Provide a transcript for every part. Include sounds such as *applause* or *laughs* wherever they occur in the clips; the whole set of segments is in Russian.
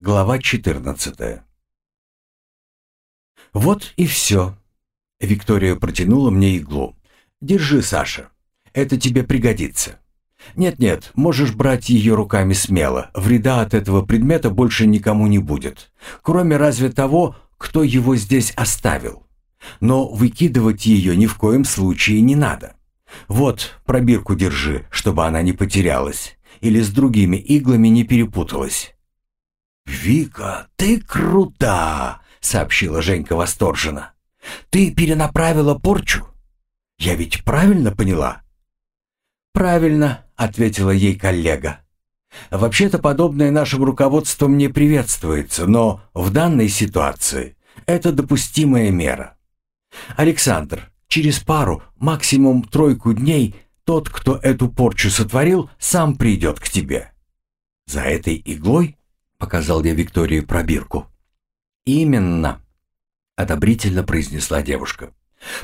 Глава 14 «Вот и все». Виктория протянула мне иглу. «Держи, Саша. Это тебе пригодится». «Нет-нет, можешь брать ее руками смело. Вреда от этого предмета больше никому не будет. Кроме разве того, кто его здесь оставил. Но выкидывать ее ни в коем случае не надо. Вот, пробирку держи, чтобы она не потерялась. Или с другими иглами не перепуталась». «Вика, ты крута!» — сообщила Женька восторженно. «Ты перенаправила порчу? Я ведь правильно поняла?» «Правильно», — ответила ей коллега. «Вообще-то подобное нашим руководством не приветствуется, но в данной ситуации это допустимая мера. Александр, через пару, максимум тройку дней тот, кто эту порчу сотворил, сам придет к тебе. За этой иглой, — показал я Виктории пробирку, «Именно», — одобрительно произнесла девушка.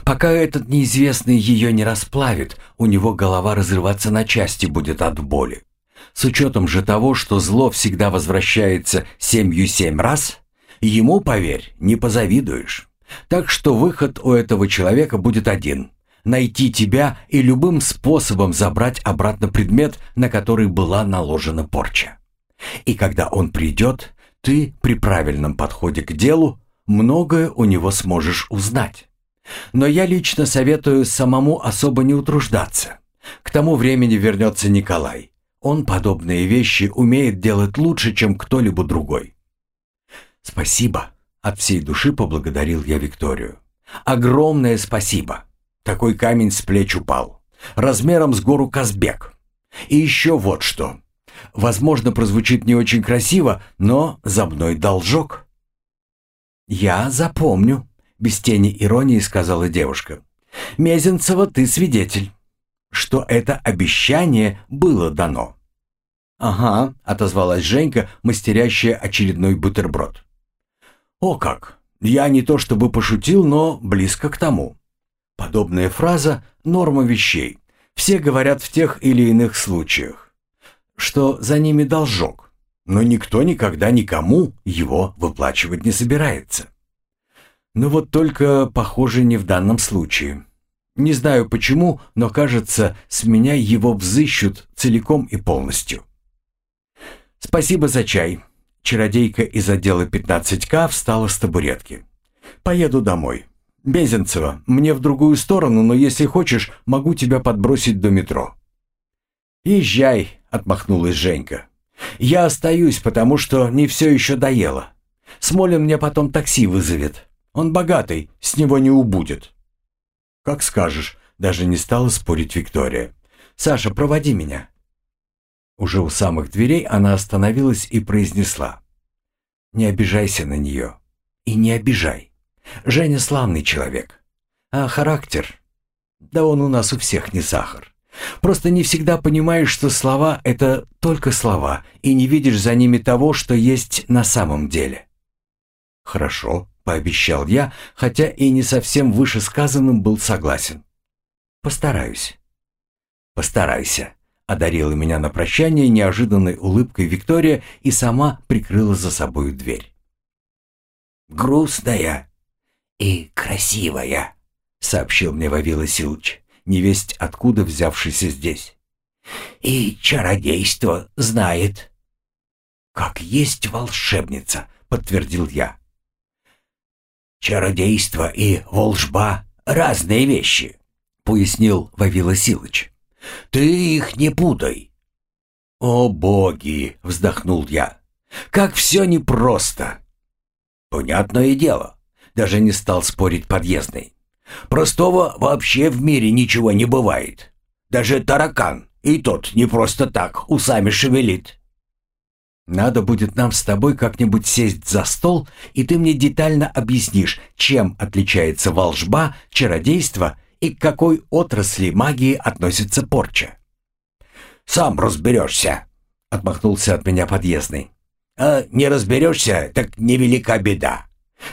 «Пока этот неизвестный ее не расплавит, у него голова разрываться на части будет от боли. С учетом же того, что зло всегда возвращается семью семь раз, ему, поверь, не позавидуешь. Так что выход у этого человека будет один — найти тебя и любым способом забрать обратно предмет, на который была наложена порча. И когда он придет, ты при правильном подходе к делу многое у него сможешь узнать. Но я лично советую самому особо не утруждаться. К тому времени вернется Николай. Он подобные вещи умеет делать лучше, чем кто-либо другой. Спасибо. От всей души поблагодарил я Викторию. Огромное спасибо. Такой камень с плеч упал. Размером с гору Казбек. И еще вот что. Возможно, прозвучит не очень красиво, но за мной должок. «Я запомню», — без тени иронии сказала девушка. «Мезенцева, ты свидетель, что это обещание было дано». «Ага», — отозвалась Женька, мастерящая очередной бутерброд. «О как! Я не то чтобы пошутил, но близко к тому». Подобная фраза — норма вещей. Все говорят в тех или иных случаях что за ними должок, но никто никогда никому его выплачивать не собирается. Но вот только, похоже, не в данном случае. Не знаю почему, но кажется, с меня его взыщут целиком и полностью. Спасибо за чай. Чародейка из отдела 15К встала с табуретки. Поеду домой. Безенцева, мне в другую сторону, но если хочешь, могу тебя подбросить до метро. Езжай, отмахнулась Женька. «Я остаюсь, потому что не все еще доело. Смолин мне потом такси вызовет. Он богатый, с него не убудет». «Как скажешь», — даже не стала спорить Виктория. «Саша, проводи меня». Уже у самых дверей она остановилась и произнесла. «Не обижайся на нее. И не обижай. Женя славный человек. А характер? Да он у нас у всех не сахар. Просто не всегда понимаешь, что слова — это только слова, и не видишь за ними того, что есть на самом деле. «Хорошо», — пообещал я, хотя и не совсем вышесказанным был согласен. «Постараюсь». «Постарайся», — одарила меня на прощание неожиданной улыбкой Виктория и сама прикрыла за собой дверь. «Грустная и красивая», — сообщил мне Вавила Силыч невесть откуда взявшийся здесь. «И чародейство знает». «Как есть волшебница», — подтвердил я. «Чародейство и волжба — разные вещи», — пояснил Вавила Силыч. «Ты их не путай». «О боги!» — вздохнул я. «Как все непросто!» «Понятное дело», — даже не стал спорить подъездный. Простого вообще в мире ничего не бывает. Даже таракан, и тот не просто так, усами шевелит. Надо будет нам с тобой как-нибудь сесть за стол, и ты мне детально объяснишь, чем отличается волжба, чародейство и к какой отрасли магии относится порча. «Сам разберешься», — отмахнулся от меня подъездный. «А не разберешься, так невелика беда.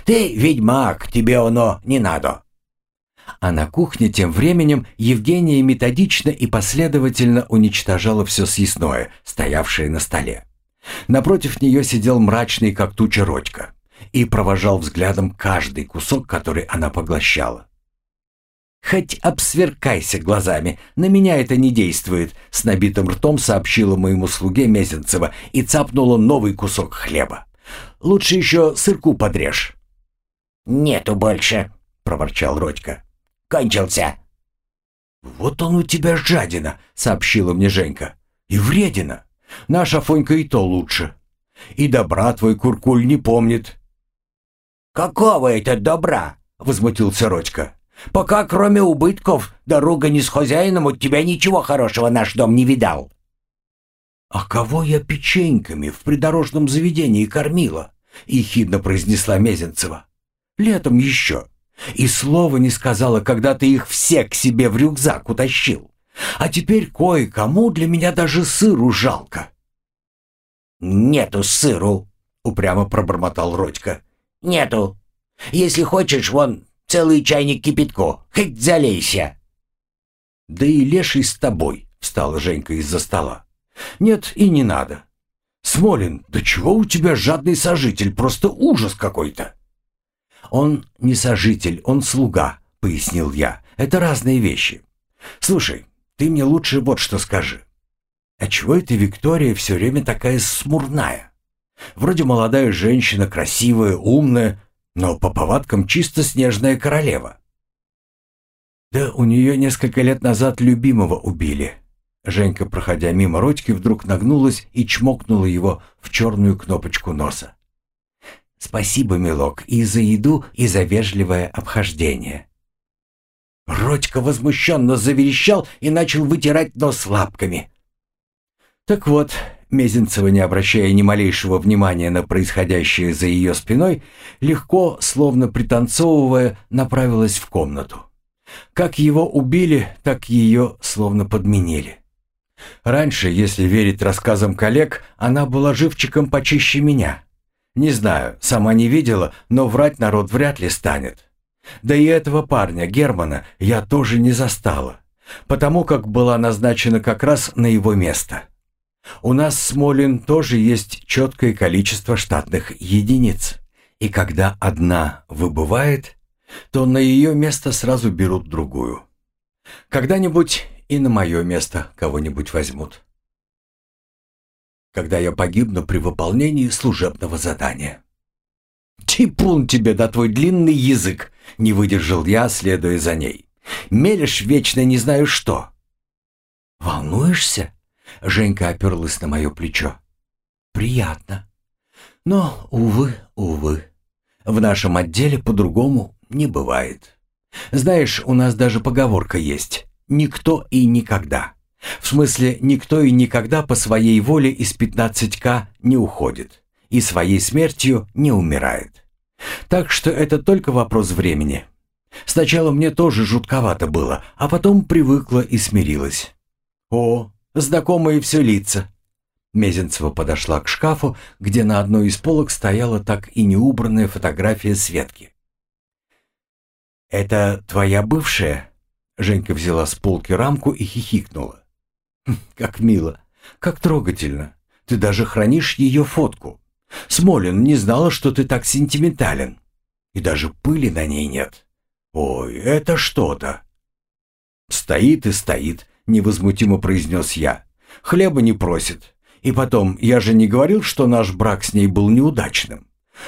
Ты ведьмак, тебе оно не надо. А на кухне тем временем Евгения методично и последовательно уничтожала все съестное, стоявшее на столе. Напротив нее сидел мрачный, как туча, Родька и провожал взглядом каждый кусок, который она поглощала. «Хоть обсверкайся глазами, на меня это не действует», — с набитым ртом сообщила моему слуге Мезенцева и цапнула новый кусок хлеба. «Лучше еще сырку подрежь». «Нету больше», — проворчал Родька. «Кончился». «Вот он у тебя жадина», — сообщила мне Женька. «И вредина. Наша Фонька и то лучше. И добра твой куркуль не помнит». «Какого это добра?» — возмутился Родька. «Пока кроме убытков дорога не с хозяином, от тебя ничего хорошего наш дом не видал». «А кого я печеньками в придорожном заведении кормила?» — ехидно произнесла Мезенцева. «Летом еще. И слова не сказала, когда ты их все к себе в рюкзак утащил. А теперь кое-кому для меня даже сыру жалко». «Нету сыру», — упрямо пробормотал Родька. «Нету. Если хочешь, вон, целый чайник кипятку, хоть залейся». «Да и леший с тобой», — встала Женька из-за стола. «Нет, и не надо. Смолин, да чего у тебя жадный сожитель, просто ужас какой-то». «Он не сожитель, он слуга», — пояснил я. «Это разные вещи. Слушай, ты мне лучше вот что скажи. А чего это Виктория все время такая смурная? Вроде молодая женщина, красивая, умная, но по повадкам чисто снежная королева. Да у нее несколько лет назад любимого убили. Женька, проходя мимо Родьки, вдруг нагнулась и чмокнула его в черную кнопочку носа. «Спасибо, милок, и за еду, и за вежливое обхождение». Родька возмущенно заверещал и начал вытирать нос лапками. Так вот, Мезенцева, не обращая ни малейшего внимания на происходящее за ее спиной, легко, словно пританцовывая, направилась в комнату. Как его убили, так ее словно подменили. Раньше, если верить рассказам коллег, она была живчиком почище меня. Не знаю, сама не видела, но врать народ вряд ли станет. Да и этого парня, Германа, я тоже не застала, потому как была назначена как раз на его место. У нас, Смолин, тоже есть четкое количество штатных единиц. И когда одна выбывает, то на ее место сразу берут другую. Когда-нибудь и на мое место кого-нибудь возьмут. Когда я погибну при выполнении служебного задания. «Типун тебе да твой длинный язык!» — не выдержал я, следуя за ней. «Мелешь вечно не знаю что». «Волнуешься?» Женька оперлась на мое плечо. «Приятно. Но, увы, увы, в нашем отделе по-другому не бывает. Знаешь, у нас даже поговорка есть «никто и никогда». В смысле, никто и никогда по своей воле из 15К не уходит и своей смертью не умирает. Так что это только вопрос времени. Сначала мне тоже жутковато было, а потом привыкла и смирилась. О, Знакомые все лица». Мезенцева подошла к шкафу, где на одной из полок стояла так и неубранная фотография Светки. «Это твоя бывшая?» Женька взяла с полки рамку и хихикнула. «Хм, *laughs* «Как мило, как трогательно. Ты даже хранишь ее фотку. Смолин не знала, что ты так сентиментален. И даже пыли на ней нет. Ой, это что-то!» «Стоит и стоит, невозмутимо произнес я. «Хлеба не просит. И потом, я же не говорил, что наш брак с ней был неудачным.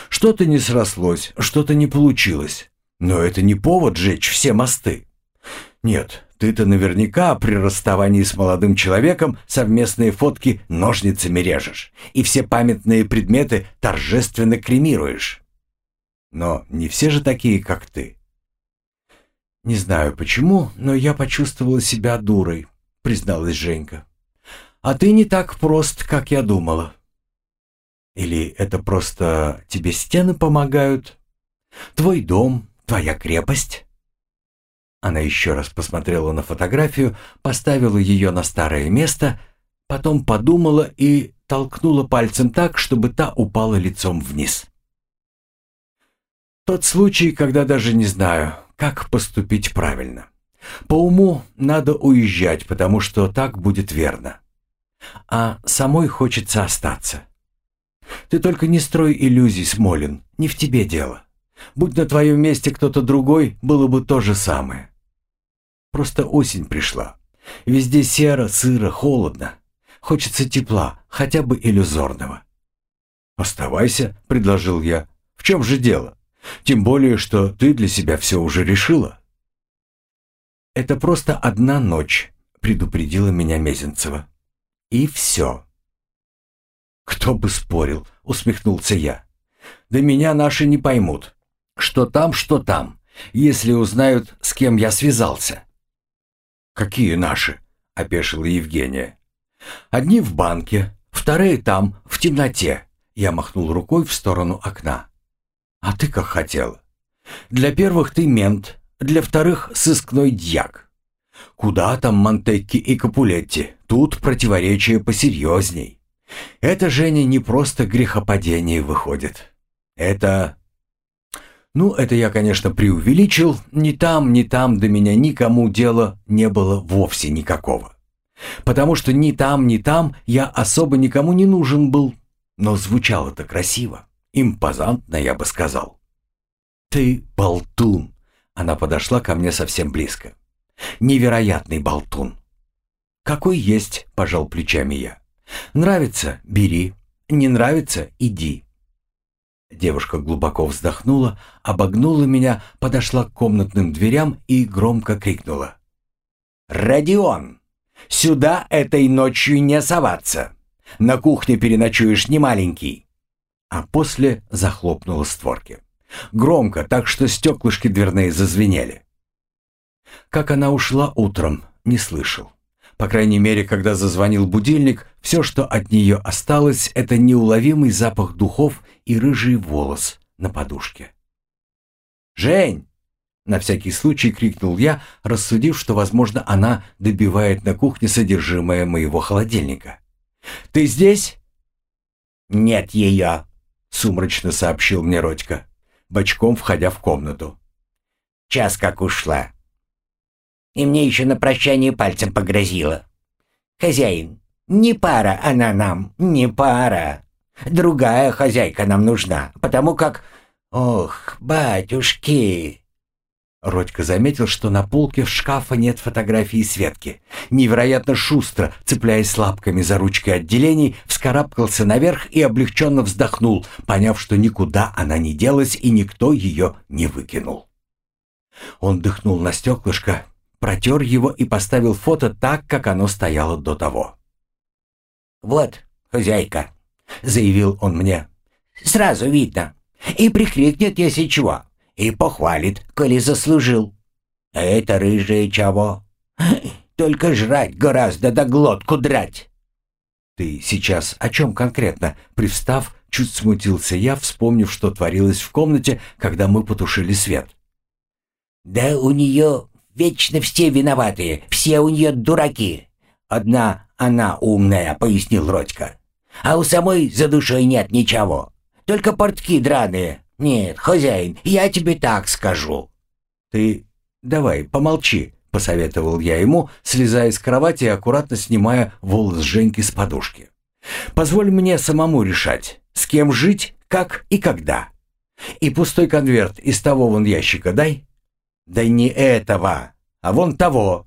Что-то не срослось, что-то не получилось. Но это не повод жечь все мосты. Нет, ты-то наверняка при расставании с молодым человеком совместные фотки ножницами режешь и все памятные предметы торжественно кремируешь. Но не все же такие, как ты. Не знаю почему, но я почувствовала себя дурой, призналась Женька. «А ты не так прост, как я думала». «Или это просто тебе стены помогают? Твой дом, твоя крепость?» Она еще раз посмотрела на фотографию, поставила ее на старое место, потом подумала и толкнула пальцем так, чтобы та упала лицом вниз. Тот случай, когда даже не знаю, как поступить правильно. По уму надо уезжать, потому что так будет верно. А самой хочется остаться. Ты только не строй иллюзий, Смолин, не в тебе дело. Будь на твоем месте кто-то другой, было бы то же самое. Просто осень пришла. Везде серо, сыро, холодно. Хочется тепла, хотя бы иллюзорного. «Оставайся», — предложил я. «В чем же дело? Тем более, что ты для себя все уже решила». «Это просто одна ночь», — предупредила меня Мезенцева. «И все». «Кто бы спорил», — усмехнулся я. «Да меня наши не поймут. Что там, что там, если узнают, с кем я связался». «Какие наши?» — опешила Евгения. «Одни в банке, вторые там, в темноте». Я махнул рукой в сторону окна. «А ты как хотела. Для первых ты мент, для вторых сыскной дьяк. Куда там Монтекки и Капулетти? Тут противоречие посерьезней. Это, Женя, не просто грехопадение выходит. Это... Ну, это я, конечно, преувеличил. Ни там, ни там до меня никому дела не было вовсе никакого. Потому что ни там, ни там я особо никому не нужен был. Но звучало это красиво. Импозантно, я бы сказал. «Ты болтун!» Она подошла ко мне совсем близко. «Невероятный болтун!» «Какой есть!» – пожал плечами я. «Нравится – бери, не нравится – иди». Девушка глубоко вздохнула, обогнула меня, подошла к комнатным дверям и громко крикнула. «Родион, сюда этой ночью не соваться! На кухне переночуешь не маленький!» А после захлопнула створки. Громко, так что стеклышки дверные зазвенели. Как она ушла утром, не слышал. По крайней мере, когда зазвонил будильник, все, что от нее осталось, это неуловимый запах духов и рыжий волос на подушке. «Жень!» — на всякий случай крикнул я, рассудив, что, возможно, она добивает на кухне содержимое моего холодильника. «Ты здесь?» «Нет ее», — сумрачно сообщил мне Родька, бочком входя в комнату. «Час как ушла. И мне еще на прощание пальцем погрозила. Хозяин, не пара она нам, не пара. Другая хозяйка нам нужна, потому как... Ох, батюшки!» Родька заметил, что на полке шкафа нет фотографии Светки. Невероятно шустро, цепляясь лапками за ручки отделений, вскарабкался наверх и облегченно вздохнул, поняв, что никуда она не делась и никто ее не выкинул. Он дыхнул на стеклышко, протер его и поставил фото так, как оно стояло до того. «Вот, хозяйка», — заявил он мне, — «сразу видно. И прикрикнет, если чего, и похвалит, коли заслужил. А это рыжее чего? Только жрать гораздо да глотку драть». «Ты сейчас о чем конкретно?» Привстав, чуть смутился я, вспомнив, что творилось в комнате, когда мы потушили свет. «Да у нее Вечно все виноватые, все у нее дураки. Одна она умная, пояснил Родька. А у самой за душой нет ничего. Только портки драные. Нет, хозяин, я тебе так скажу. Ты давай, помолчи, посоветовал я ему, слезая с кровати и аккуратно снимая волос Женьки с подушки. Позволь мне самому решать, с кем жить, как и когда. И пустой конверт из того вон ящика дай. «Да не этого, а вон того».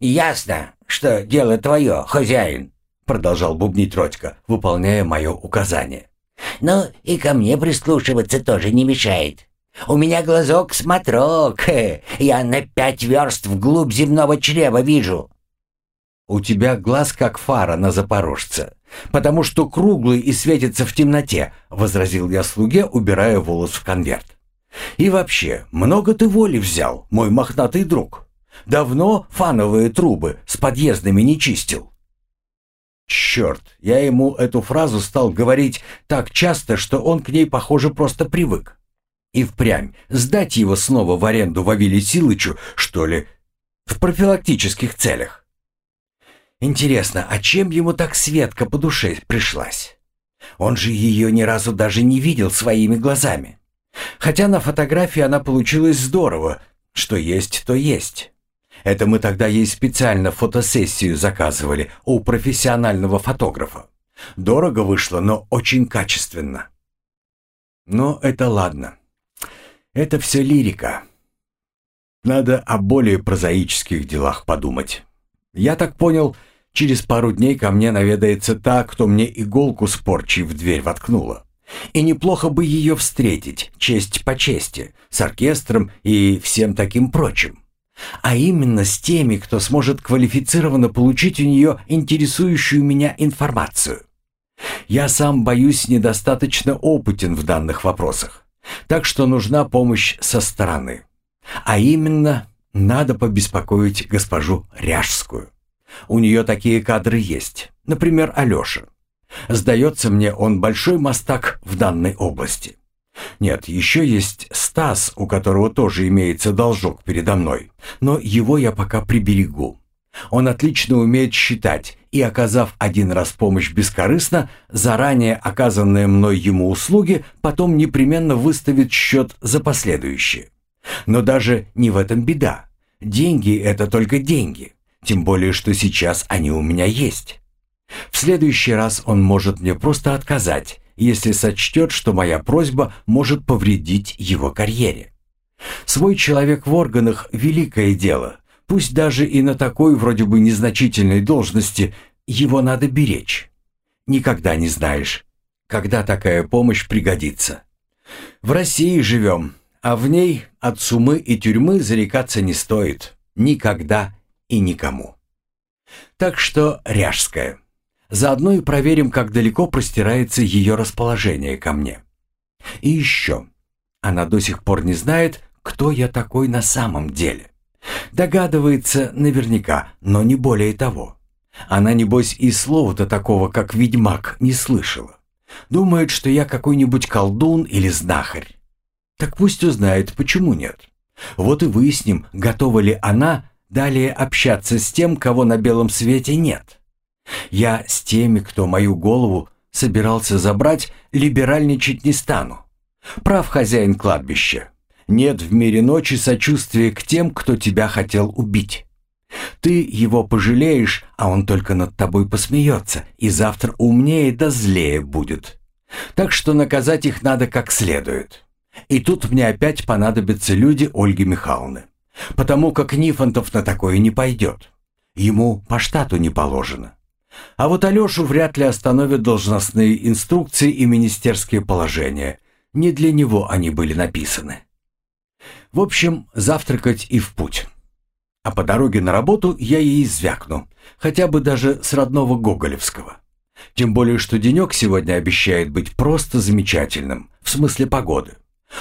«Ясно, что дело твое, хозяин», — продолжал бубнить Родька, выполняя мое указание. «Ну и ко мне прислушиваться тоже не мешает. У меня глазок смотрок, я на пять верст вглубь земного чрева вижу». «У тебя глаз как фара на запорожца, потому что круглый и светится в темноте», — возразил я слуге, убирая волос в конверт. И вообще, много ты воли взял, мой мохнатый друг. Давно фановые трубы с подъездами не чистил. Черт, я ему эту фразу стал говорить так часто, что он к ней, похоже, просто привык. И впрямь, сдать его снова в аренду Вавиле Силычу, что ли, в профилактических целях. Интересно, а чем ему так Светка по душе пришлась? Он же ее ни разу даже не видел своими глазами. Хотя на фотографии она получилась здорово. Что есть, то есть. Это мы тогда ей специально фотосессию заказывали у профессионального фотографа. Дорого вышло, но очень качественно. Но это ладно. Это все лирика. Надо о более прозаических делах подумать. Я так понял, через пару дней ко мне наведается та, кто мне иголку с порчей в дверь воткнула. И неплохо бы ее встретить, честь по чести, с оркестром и всем таким прочим. А именно с теми, кто сможет квалифицированно получить у нее интересующую меня информацию. Я сам боюсь недостаточно опытен в данных вопросах, так что нужна помощь со стороны. А именно, надо побеспокоить госпожу Ряжскую. У нее такие кадры есть, например, Алеша. Сдается мне, он большой мастак в данной области. Нет, еще есть Стас, у которого тоже имеется должок передо мной, но его я пока приберегу. Он отлично умеет считать, и, оказав один раз помощь бескорыстно, заранее оказанные мной ему услуги потом непременно выставит счет за последующие. Но даже не в этом беда. Деньги — это только деньги, тем более, что сейчас они у меня есть. В следующий раз он может мне просто отказать, если сочтет, что моя просьба может повредить его карьере. Свой человек в органах – великое дело. Пусть даже и на такой вроде бы незначительной должности его надо беречь. Никогда не знаешь, когда такая помощь пригодится. В России живем, а в ней от сумы и тюрьмы зарекаться не стоит. Никогда и никому. Так что Ряжская. Заодно и проверим, как далеко простирается ее расположение ко мне. И еще. Она до сих пор не знает, кто я такой на самом деле. Догадывается наверняка, но не более того. Она, небось, и слова-то такого, как ведьмак, не слышала. Думает, что я какой-нибудь колдун или знахарь. Так пусть узнает, почему нет. Вот и выясним, готова ли она далее общаться с тем, кого на белом свете нет. Я с теми, кто мою голову собирался забрать, либеральничать не стану. Прав хозяин кладбища. Нет в мире ночи сочувствия к тем, кто тебя хотел убить. Ты его пожалеешь, а он только над тобой посмеется, и завтра умнее да злее будет. Так что наказать их надо как следует. И тут мне опять понадобятся люди Ольги Михайловны. Потому как Нифонтов на такое не пойдет. Ему по штату не положено. А вот Алешу вряд ли остановят должностные инструкции и министерские положения. Не для него они были написаны. В общем, завтракать и в путь. А по дороге на работу я ей звякну, хотя бы даже с родного Гоголевского. Тем более, что денек сегодня обещает быть просто замечательным, в смысле погоды.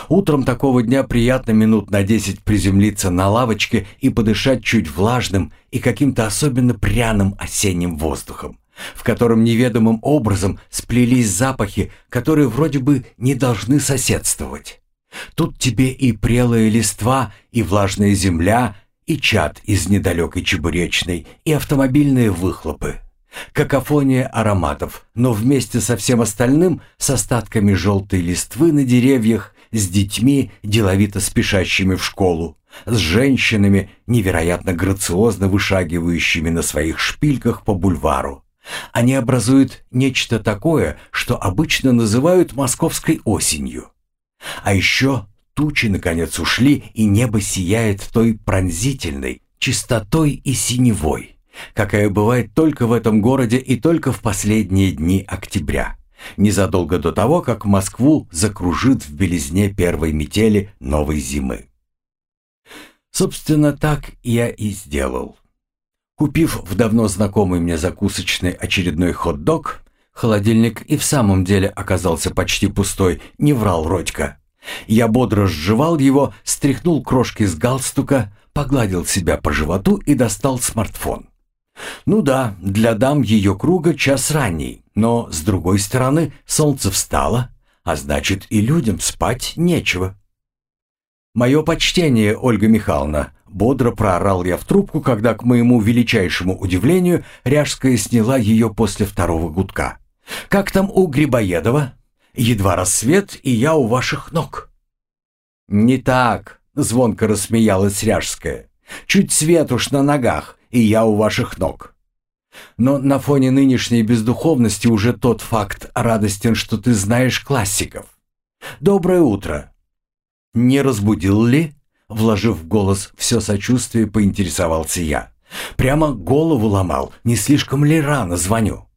Утром такого дня приятно минут на десять приземлиться на лавочке и подышать чуть влажным и каким-то особенно пряным осенним воздухом, в котором неведомым образом сплелись запахи, которые вроде бы не должны соседствовать. Тут тебе и прелая листва, и влажная земля, и чад из недалекой чебуречной, и автомобильные выхлопы. Какофония ароматов, но вместе со всем остальным, с остатками желтой листвы на деревьях, с детьми, деловито спешащими в школу, с женщинами, невероятно грациозно вышагивающими на своих шпильках по бульвару. Они образуют нечто такое, что обычно называют московской осенью. А еще тучи наконец ушли, и небо сияет той пронзительной, чистотой и синевой, какая бывает только в этом городе и только в последние дни октября незадолго до того, как Москву закружит в белизне первой метели новой зимы. Собственно, так я и сделал. Купив в давно знакомый мне закусочный очередной хот-дог, холодильник и в самом деле оказался почти пустой, не врал Родька. Я бодро сживал его, стряхнул крошки с галстука, погладил себя по животу и достал смартфон. Ну да, для дам ее круга час ранний, но, с другой стороны, солнце встало, а значит и людям спать нечего. «Мое почтение, Ольга Михайловна», — бодро проорал я в трубку, когда, к моему величайшему удивлению, Ряжская сняла ее после второго гудка. «Как там у Грибоедова? Едва рассвет, и я у ваших ног». «Не так», — звонко рассмеялась Ряжская. «Чуть свет уж на ногах, и я у ваших ног. Но на фоне нынешней бездуховности уже тот факт радостен, что ты знаешь классиков. Доброе утро. Не разбудил ли? Вложив в голос все сочувствие, поинтересовался я. Прямо голову ломал, не слишком ли рано звоню.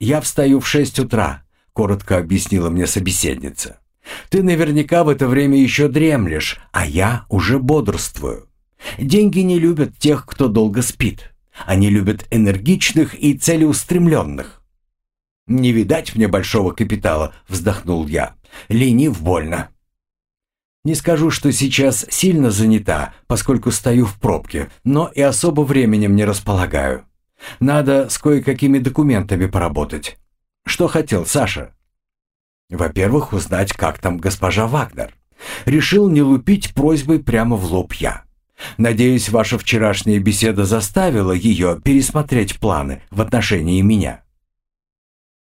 «Я встаю в шесть утра», — коротко объяснила мне собеседница. «Ты наверняка в это время еще дремлешь, а я уже бодрствую. Деньги не любят тех, кто долго спит. Они любят энергичных и целеустремленных». «Не видать мне большого капитала», — вздохнул я. «Ленив больно». Не скажу, что сейчас сильно занята, поскольку стою в пробке, но и особо временем не располагаю. Надо с кое-какими документами поработать. Что хотел Саша? Во-первых, узнать, как там госпожа Вагнер. Решил не лупить просьбой прямо в лоб я. Надеюсь, ваша вчерашняя беседа заставила ее пересмотреть планы в отношении меня.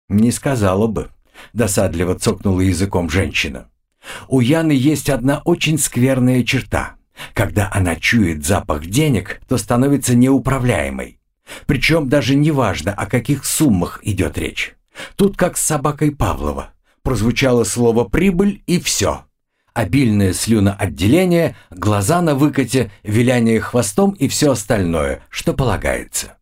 Не сказала бы. Досадливо цокнула языком женщина. У Яны есть одна очень скверная черта. Когда она чует запах денег, то становится неуправляемой. Причем даже не важно, о каких суммах идет речь. Тут как с собакой Павлова. Прозвучало слово «прибыль» и все. Обильное слюноотделение, глаза на выкате, виляние хвостом и все остальное, что полагается.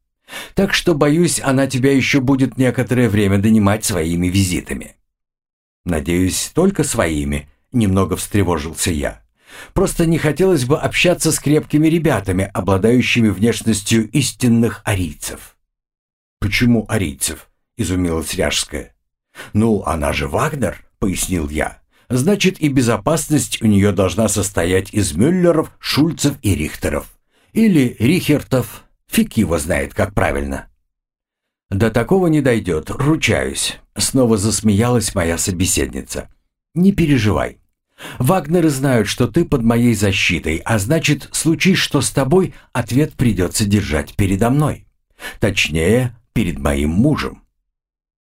Так что, боюсь, она тебя еще будет некоторое время донимать своими визитами. Надеюсь, только своими, немного встревожился я. Просто не хотелось бы общаться с крепкими ребятами, обладающими внешностью истинных арийцев. «Почему арийцев?» — изумилась Ряжская. «Ну, она же Вагнер», — пояснил я. «Значит, и безопасность у нее должна состоять из Мюллеров, Шульцев и Рихтеров. Или Рихертов. Фиг его знает, как правильно». «До такого не дойдет, ручаюсь», — снова засмеялась моя собеседница. «Не переживай. Вагнеры знают, что ты под моей защитой, а значит, случись что с тобой, ответ придется держать передо мной. Точнее, перед моим мужем.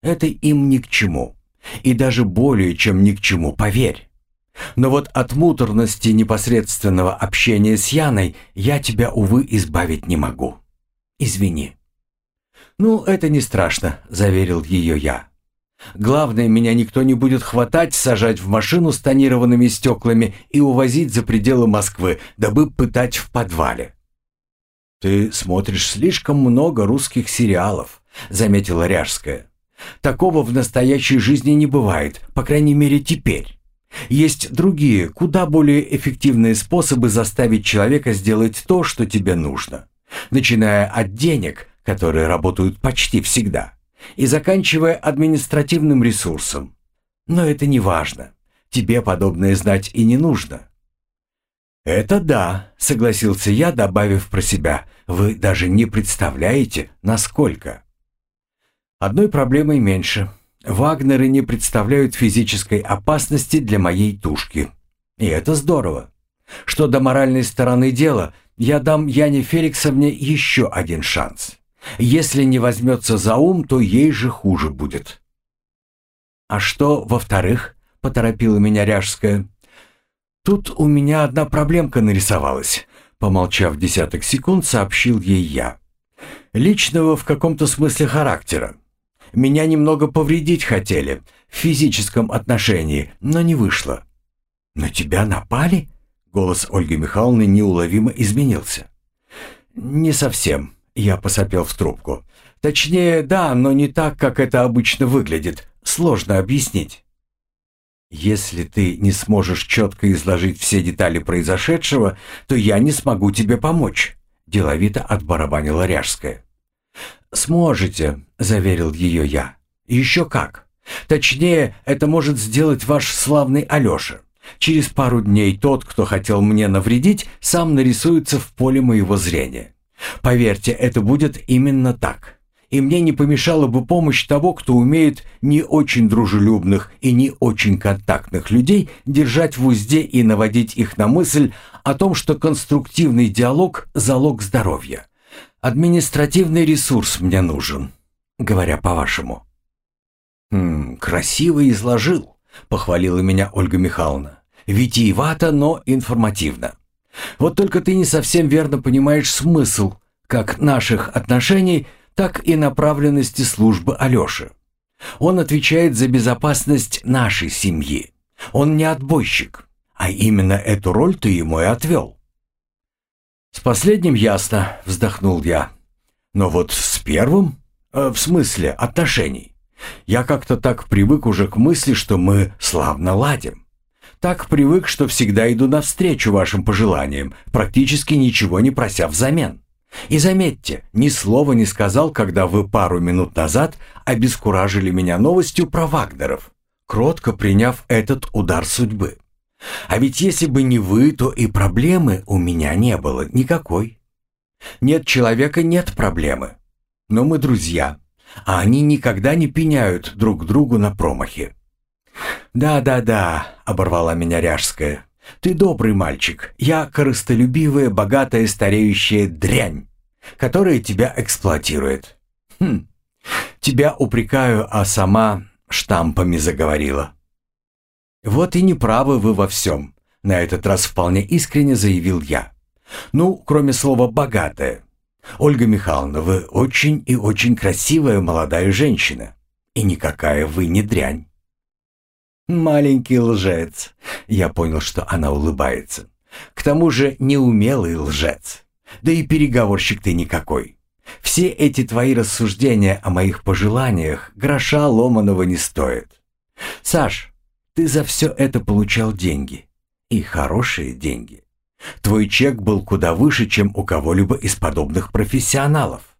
Это им ни к чему. И даже более чем ни к чему, поверь. Но вот от муторности непосредственного общения с Яной я тебя, увы, избавить не могу. Извини. «Ну, это не страшно», — заверил ее я. Главное, меня никто не будет хватать, сажать в машину с тонированными стеклами и увозить за пределы Москвы, дабы пытать в подвале. «Ты смотришь слишком много русских сериалов», — заметила Ряжская. «Такого в настоящей жизни не бывает, по крайней мере теперь. Есть другие, куда более эффективные способы заставить человека сделать то, что тебе нужно. Начиная от денег, которые работают почти всегда» и заканчивая административным ресурсом. Но это не важно. Тебе подобное знать и не нужно. «Это да», — согласился я, добавив про себя. «Вы даже не представляете, насколько». Одной проблемой меньше. Вагнеры не представляют физической опасности для моей тушки. И это здорово. Что до моральной стороны дела, я дам Яне Феликсовне еще один шанс. Если не возьмется за ум, то ей же хуже будет. «А что, во-вторых?» — поторопила меня Ряжская. «Тут у меня одна проблемка нарисовалась», — помолчав десяток секунд, сообщил ей я. «Личного в каком-то смысле характера. Меня немного повредить хотели, в физическом отношении, но не вышло». «На тебя напали?» — голос Ольги Михайловны неуловимо изменился. «Не совсем», я посопел в трубку. Точнее, да, но не так, как это обычно выглядит. Сложно объяснить. Если ты не сможешь четко изложить все детали произошедшего, то я не смогу тебе помочь, деловито отбарабанила Ряжская. Сможете, заверил ее я. Еще как. Точнее, это может сделать ваш славный Алеша. Через пару дней тот, кто хотел мне навредить, сам нарисуется в поле моего зрения. Поверьте, это будет именно так. И мне не помешала бы помощь того, кто умеет не очень дружелюбных и не очень контактных людей держать в узде и наводить их на мысль о том, что конструктивный диалог – залог здоровья. Административный ресурс мне нужен, говоря по-вашему. «Хм, красиво изложил», – похвалила меня Ольга Михайловна. «Витиевато, но информативно. Вот только ты не совсем верно понимаешь смысл как наших отношений, так и направленности службы Алёши. Он отвечает за безопасность нашей семьи. Он не отбойщик, а именно эту роль ты ему и отвел. «С последним ясно», — вздохнул я. «Но вот с первым? Э, в смысле отношений? Я как-то так привык уже к мысли, что мы славно ладим. Так привык, что всегда иду навстречу вашим пожеланиям, практически ничего не прося взамен. И заметьте, ни слова не сказал, когда вы пару минут назад обескуражили меня новостью про Вагнеров, кротко приняв этот удар судьбы. А ведь если бы не вы, то и проблемы у меня не было никакой. Нет человека, нет проблемы. Но мы друзья, а они никогда не пеняют друг другу на промахи. «Да-да-да», — оборвала меня Ряжская, — «ты добрый мальчик, я корыстолюбивая, богатая, стареющая дрянь, которая тебя эксплуатирует. Хм, тебя упрекаю, а сама штампами заговорила». «Вот и неправы вы во всем», — на этот раз вполне искренне заявил я. «Ну, кроме слова «богатая». Ольга Михайловна, вы очень и очень красивая молодая женщина. И никакая вы не дрянь». «Маленький лжец». Я понял, что она улыбается. «К тому же неумелый лжец. Да и переговорщик ты никакой. Все эти твои рассуждения о моих пожеланиях гроша ломаного не стоят. Саш, ты за все это получал деньги. И хорошие деньги. Твой чек был куда выше, чем у кого-либо из подобных профессионалов.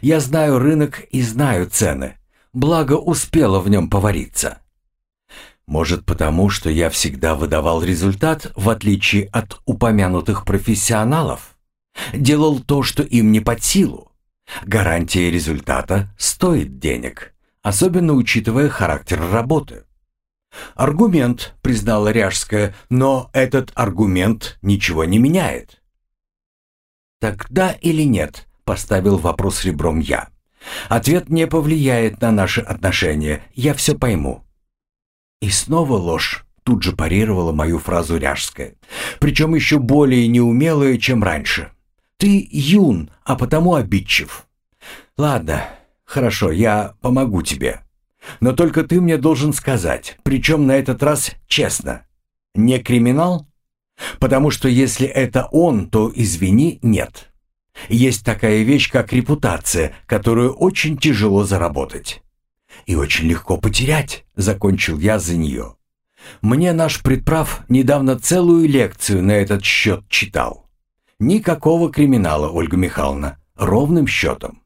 Я знаю рынок и знаю цены. Благо успела в нем повариться. Может потому, что я всегда выдавал результат, в отличие от упомянутых профессионалов? Делал то, что им не под силу. Гарантия результата стоит денег, особенно учитывая характер работы. «Аргумент», — признала Ряжская, «но этот аргумент ничего не меняет». «Тогда или нет?» — поставил вопрос ребром я. «Ответ не повлияет на наши отношения, я все пойму». И снова ложь. Тут же парировала мою фразу Ряжская. Причем еще более неумелая, чем раньше. «Ты юн, а потому обидчив». «Ладно, хорошо, я помогу тебе. Но только ты мне должен сказать, причем на этот раз честно. Не криминал? Потому что если это он, то, извини, нет. Есть такая вещь, как репутация, которую очень тяжело заработать. И очень легко потерять, закончил я за нее. Мне наш предправ недавно целую лекцию на этот счет читал. Никакого криминала, Ольга Михайловна, ровным счетом.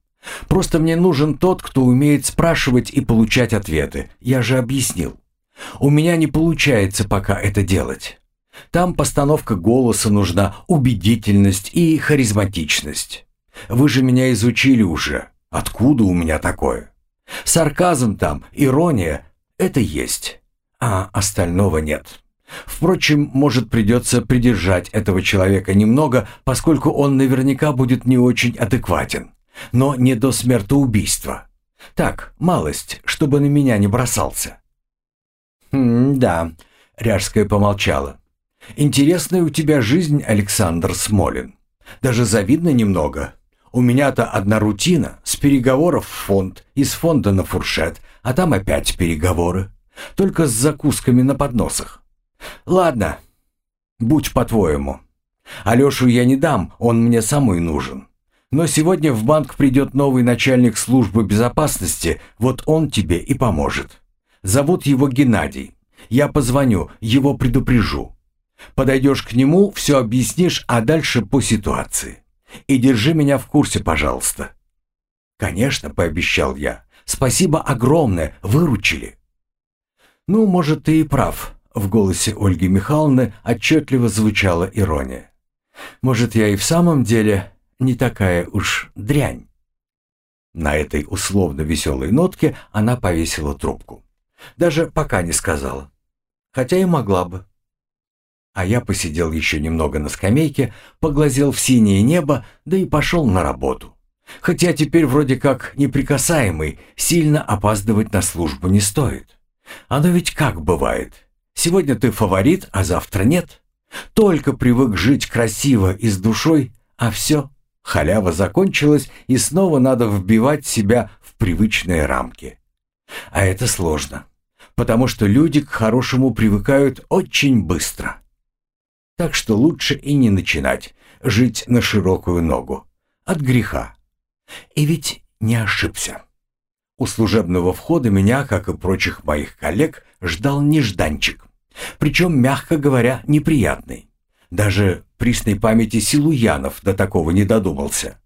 Просто мне нужен тот, кто умеет спрашивать и получать ответы. Я же объяснил. У меня не получается пока это делать. Там постановка голоса нужна, убедительность и харизматичность. Вы же меня изучили уже. Откуда у меня такое? Сарказм там, ирония — это есть. А остального нет. Впрочем, может придется придержать этого человека немного, поскольку он наверняка будет не очень адекватен но не до смертоубийства. Так, малость, чтобы на меня не бросался. «Хм, да», — Ряжская помолчала. «Интересная у тебя жизнь, Александр Смолин. Даже завидно немного. У меня-то одна рутина, с переговоров в фонд, из фонда на фуршет, а там опять переговоры. Только с закусками на подносах. Ладно, будь по-твоему. Алешу я не дам, он мне самый нужен. Но сегодня в банк придет новый начальник службы безопасности, вот он тебе и поможет. Зовут его Геннадий. Я позвоню, его предупрежу. Подойдешь к нему, все объяснишь, а дальше по ситуации. И держи меня в курсе, пожалуйста». «Конечно», — пообещал я. «Спасибо огромное, выручили». «Ну, может, ты и прав», — в голосе Ольги Михайловны отчетливо звучала ирония. «Может, я и в самом деле не такая уж дрянь. На этой условно веселой нотке она повесила трубку. Даже пока не сказала. Хотя и могла бы. А я посидел еще немного на скамейке, поглазел в синее небо, да и пошел на работу. Хотя теперь вроде как неприкасаемый, сильно опаздывать на службу не стоит. Оно ведь как бывает. Сегодня ты фаворит, а завтра нет. Только привык жить красиво и с душой, а все Халява закончилась, и снова надо вбивать себя в привычные рамки. А это сложно, потому что люди к хорошему привыкают очень быстро. Так что лучше и не начинать жить на широкую ногу. От греха. И ведь не ошибся. У служебного входа меня, как и прочих моих коллег, ждал нежданчик. Причем, мягко говоря, неприятный. Даже присной памяти Силуянов до такого не додумался.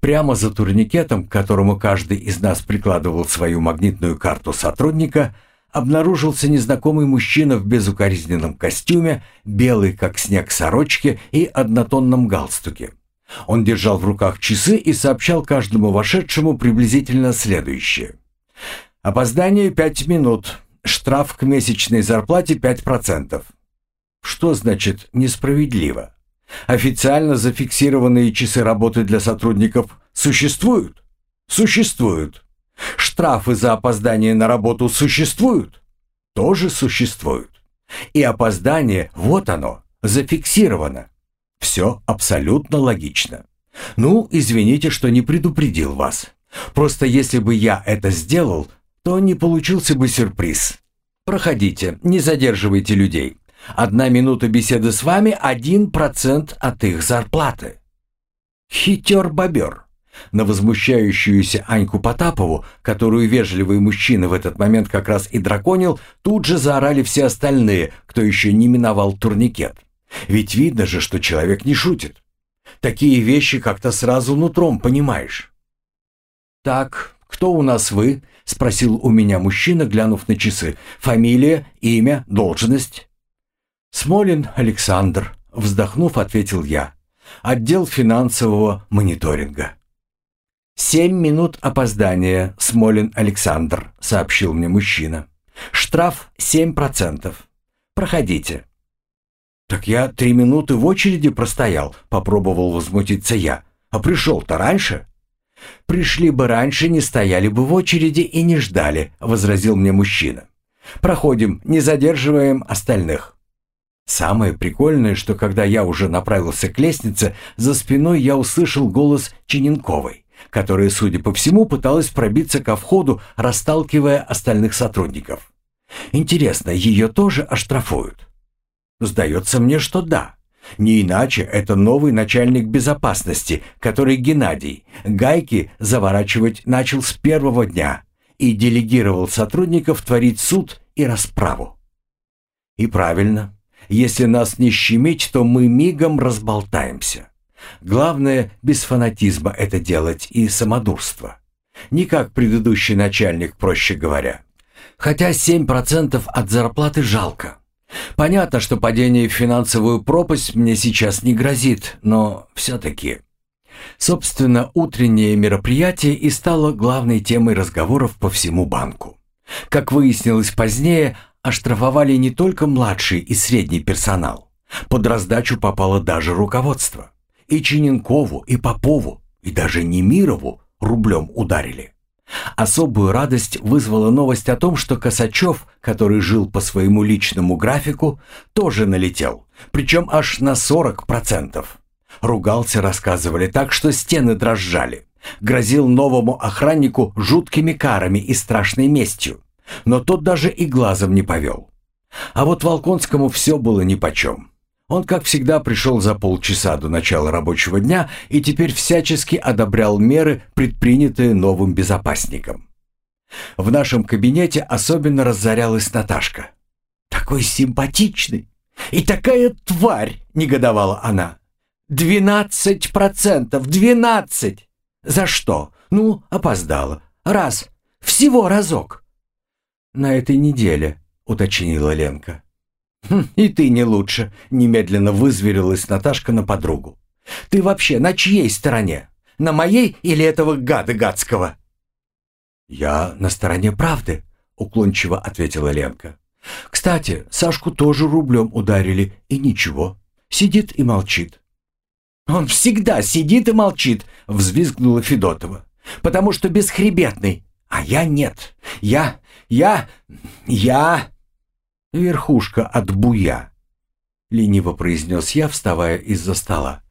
Прямо за турникетом, к которому каждый из нас прикладывал свою магнитную карту сотрудника, обнаружился незнакомый мужчина в безукоризненном костюме, белый как снег сорочке и однотонном галстуке. Он держал в руках часы и сообщал каждому вошедшему приблизительно следующее. «Опоздание пять минут. Штраф к месячной зарплате пять процентов». Что значит «несправедливо»? Официально зафиксированные часы работы для сотрудников существуют? Существуют. Штрафы за опоздание на работу существуют? Тоже существуют. И опоздание, вот оно, зафиксировано. Все абсолютно логично. Ну, извините, что не предупредил вас. Просто если бы я это сделал, то не получился бы сюрприз. Проходите, не задерживайте людей. Одна минута беседы с вами – один процент от их зарплаты. Хитер-бобер. На возмущающуюся Аньку Потапову, которую вежливый мужчина в этот момент как раз и драконил, тут же заорали все остальные, кто еще не миновал турникет. Ведь видно же, что человек не шутит. Такие вещи как-то сразу нутром понимаешь. «Так, кто у нас вы?» — спросил у меня мужчина, глянув на часы. «Фамилия, имя, должность?» «Смолин Александр», — вздохнув, ответил я. «Отдел финансового мониторинга». «Семь минут опоздания, Смолин Александр», — сообщил мне мужчина. «Штраф семь процентов. Проходите». «Так я три минуты в очереди простоял», — попробовал возмутиться я. «А пришел-то раньше?» «Пришли бы раньше, не стояли бы в очереди и не ждали», — возразил мне мужчина. «Проходим, не задерживаем остальных». Самое прикольное, что когда я уже направился к лестнице, за спиной я услышал голос Чиненковой которая, судя по всему, пыталась пробиться ко входу, расталкивая остальных сотрудников. Интересно, ее тоже оштрафуют? Сдается мне, что да. Не иначе это новый начальник безопасности, который Геннадий гайки заворачивать начал с первого дня и делегировал сотрудников творить суд и расправу. И правильно. Если нас не щемить, то мы мигом разболтаемся. Главное, без фанатизма это делать и самодурства. Не как предыдущий начальник, проще говоря. Хотя 7% от зарплаты жалко. Понятно, что падение в финансовую пропасть мне сейчас не грозит, но все-таки... Собственно, утреннее мероприятие и стало главной темой разговоров по всему банку. Как выяснилось позднее, оштрафовали не только младший и средний персонал. Под раздачу попало даже руководство. И Чиненкову, и Попову, и даже Немирову рублем ударили. Особую радость вызвала новость о том, что Косачев, который жил по своему личному графику, тоже налетел, причем аж на 40%. Ругался, рассказывали так, что стены дрожали. Грозил новому охраннику жуткими карами и страшной местью. Но тот даже и глазом не повел. А вот Волконскому все было нипочем. Он, как всегда, пришел за полчаса до начала рабочего дня и теперь всячески одобрял меры, предпринятые новым безопасником. В нашем кабинете особенно разорялась Наташка. «Такой симпатичный! И такая тварь!» — негодовала она. «Двенадцать процентов! Двенадцать! За что? Ну, опоздала. Раз. Всего разок!» «На этой неделе», — уточнила Ленка. Хм, «И ты не лучше», — немедленно вызверилась Наташка на подругу. «Ты вообще на чьей стороне? На моей или этого гада гадского?» «Я на стороне правды», — уклончиво ответила Ленка. «Кстати, Сашку тоже рублем ударили, и ничего. Сидит и молчит». «Он всегда сидит и молчит», — взвизгнула Федотова. «Потому что бесхребетный, а я нет. Я, я, я...» верхушка от буя», — лениво произнес я, вставая из-за стола.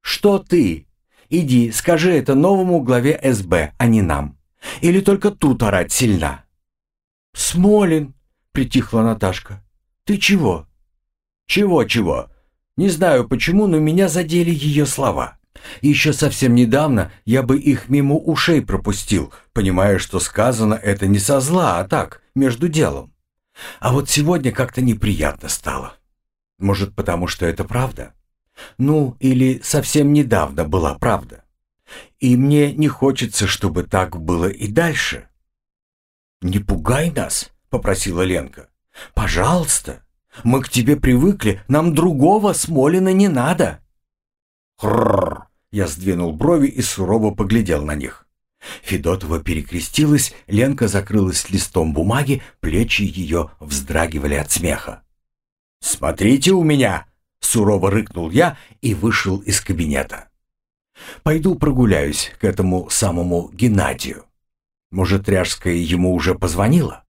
«Что ты? Иди, скажи это новому главе СБ, а не нам. Или только тут орать сильна?» «Смолин!» — притихла Наташка. «Ты чего?» «Чего-чего? Не знаю почему, но меня задели ее слова. Еще совсем недавно я бы их мимо ушей пропустил, понимая, что сказано это не со зла, а так, между делом. А вот сегодня как-то неприятно стало. Может, потому что это правда? Ну, или совсем недавно была правда. И мне не хочется, чтобы так было и дальше. «Не пугай нас», — попросила Ленка. «Пожалуйста. Мы к тебе привыкли, нам другого Смолина не надо». «Хрррр!» — я сдвинул брови и сурово поглядел на них. Федотова перекрестилась, Ленка закрылась листом бумаги, плечи ее вздрагивали от смеха. «Смотрите у меня!» — сурово рыкнул я и вышел из кабинета. «Пойду прогуляюсь к этому самому Геннадию. Может, Ряжская ему уже позвонила?»